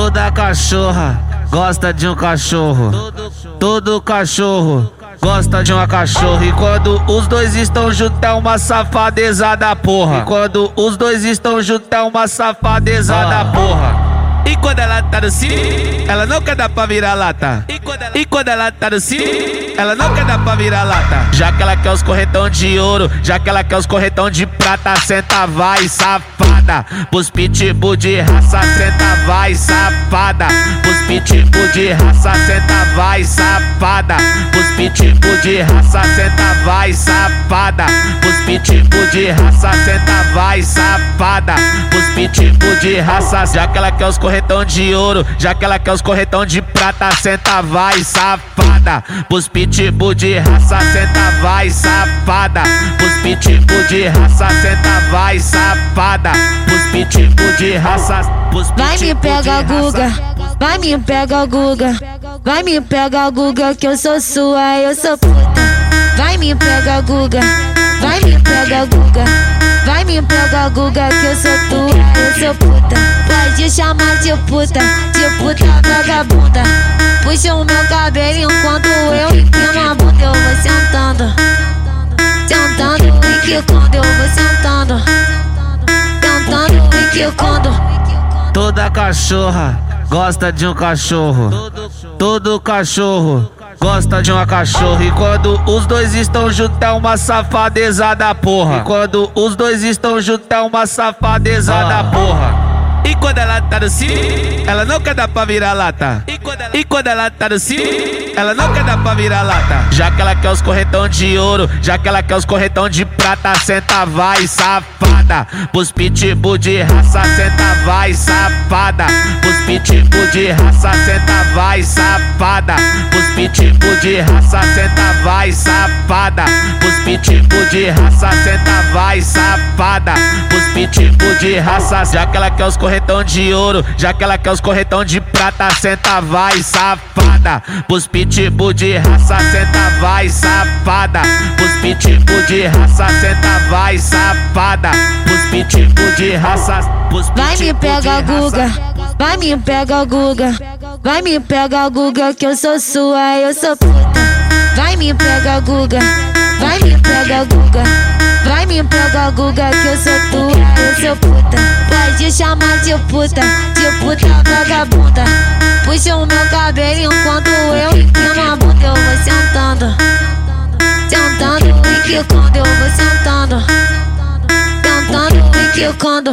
Toda cachorra gosta de um cachorro. Todo cachorro gosta de uma cachorra. E quando os dois estão juntos é uma safadeza da porra. E quando os dois estão juntos é uma safadeza da porra. E quando ela tá no cio, ela não quer dar pra virar lata. E quando ela, e quando ela tá no cio, ela não quer dar pra virar lata. Já que ela quer os corretão de ouro, já que ela quer os corretão de prata, senta vai, safada. Pros pitbull de raça, senta vai, safada. Pros pitbull de raça, senta vai, safada. Pros pitbull de raça, senta vai, safada. Pros pitbull de raça, senta vai, safada. Pros pitbull de raça, já que ela quer os corretão de ouro, já que ela quer os corretão de prata, senta vai, safada. Pros pitbull de raça, senta vai, safada. Pros pitbull de raça, senta vai, safada. Pros pitbull de raça, pros Vai me pega, Guga. Vai me pega, Guga. Vai me pega, Guga, que eu sou sua, eu sou puta. Vai me pega, Guga. Vai me pega, Guga. Vai me pega, Guga, que eu sou tua, eu sou. Pode chamar de puta, de puta vagabunda. Puxa o meu cabelo enquanto eu empino a bunda, eu vou sentando. Sentando e que quando eu vou sentando. Sentando e que quando. Toda cachorra gosta de um cachorro. Todo cachorro gosta de uma cachorra. E quando os dois estão juntos é uma safadeza da porra. E quando os dois estão juntos é uma safadeza da porra. E quando ela tá no cio, ela não quer dar pra virar lata. E quando ela, e quando ela tá no cio, ela não quer dar pra virar lata. Já que ela quer os corretão de ouro, já que ela quer os corretão de prata, senta vai, safada. Pros pitbull de raça, senta vai, safada. Pros pitbull de raça, senta vai, safada. Pros pitbull de raça, senta vai, safada. Pros pitbull de raça, senta vai, safada. Pros pitbull de raça, já que ela quer os corretão de ouro, já que ela quer os corretão de prata, senta vai, safada. Pros pitbull de raça, senta vai, safada. Pros pitbull de raça, senta vai, safada. Pros pitbull de raça, pros Vai me pitbull pega, de raça. Guga. Vai me pega, Guga. Vai me pega, Guga, que eu sou sua, eu sou puta. Vai me pega, Guga. Vai me pega, Guga. Me pega, Guga, que eu sou tua, eu sou puta. Pode chamar de puta, de puta vagabunda. Puxa o meu cabelo enquanto eu empino a bunda, eu vou sentando. Sentando e que quando eu vou sentando. Sentando e que quando.